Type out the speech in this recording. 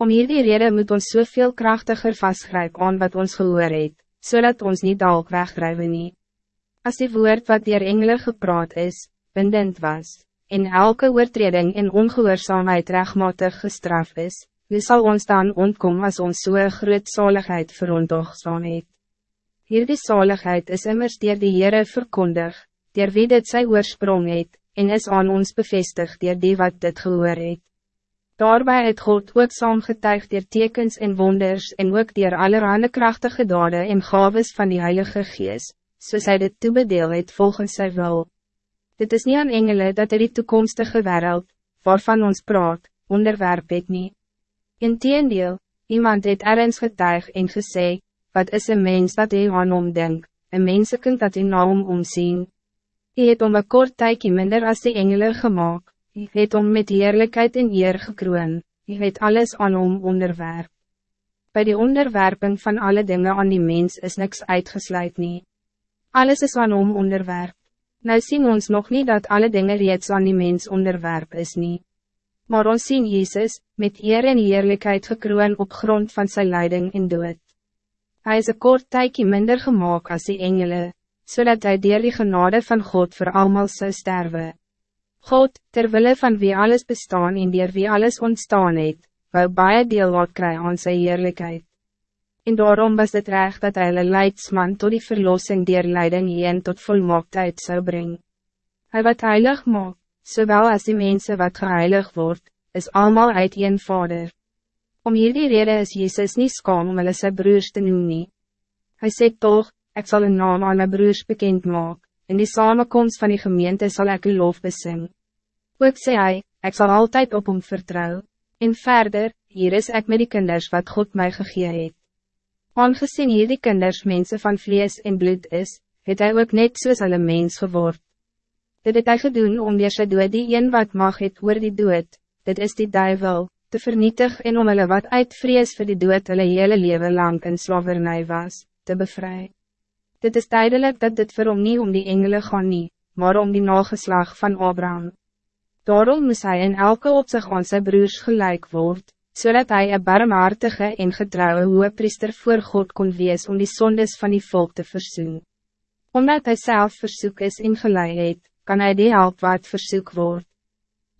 Om hierdie rede moet ons soveel krachtiger vastgrijp aan wat ons gehoor het, zodat ons niet dalk wegdrijven nie. As die woord wat dier engele gepraat is, bindend was, en elke oortreding en ongehoorzaamheid rechtmatig gestraf is, wie zal ons dan ontkom als ons so'n groot zaligheid verontogsaam het? Hierdie zaligheid is immers dier die Heere verkondig, dier wie dit sy oorsprong het, en is aan ons bevestig dier die wat dit gehoor het. Daarbij het God ook saamgetuig dier tekens en wonders en ook dier allerhande krachtige dade en gaves van die Heilige Gees, soos hy dit toebedeel het volgens sy wil. Dit is niet aan engelen dat er die toekomstige wereld, waarvan ons praat, onderwerp het nie. Inteendeel, iemand het ergens getuig en gesê, wat is een mens dat hy aan hom denk, een mensekind dat hy na hom omsien. Hy het om een kort tykie minder als die engelen gemaakt, hy het om met heerlijkheid en eer gekroon, hy het alles aan hom onderwerp. Bij die onderwerping van alle dingen aan die mens is niks uitgesluit nie. Alles is aan hom onderwerp. Nou zien ons nog niet dat alle dingen reeds aan die mens onderwerp is niet. Maar ons zien Jezus, met eer en eerlijkheid gekroon op grond van zijn leiding in dood. Hij is een kort tijdje minder gemaakt als die engelen, zodat hij dier die genade van God voor allemaal zou sterven. God, terwille van wie alles bestaan en dier wie alles ontstaan het, wou baie deel wat kry aan sy eerlijkheid. En daarom was het recht dat hij een leidsman tot die verlossing dier leiding heen tot volmaaktheid zou brengen. Hij wat heilig maak, zowel als die mensen wat geheilig wordt, is allemaal uit een vader. Om hierdie rede is Jezus niet skaam om hulle sy broers te noem nie. Hy sê toch, ik zal een naam aan mijn broers bekend maken. In die samenkomst van die gemeente zal ik uw lof besing. Ook sê hy, ek sal altijd op hom vertrouw. En verder, hier is ik met die kinders wat God mij gegee het. Aangezien hier die kinders mensen van vlees en bloed is, het hij ook net soos hulle mens geword. Dit het hy gedoen om die sy dood die een wat mag het oor die dood, dit is die duivel, te vernietig en om hulle wat uit vrees vir die dood hulle hele leven lang in slavernij was, te bevrijden. Dit is tijdelijk dat dit vir hom nie om die engelen gaan nie, maar om die nageslag van Abraham. Daarom moest hij in elke opzicht aan sy broers gelijk word, zodat hij een barmhartige en getrouwe priester voor God kon wees om die zondes van die volk te verzoen. Omdat hij zelf verzoek is ingeleid, kan hij die help wat verzoek wordt.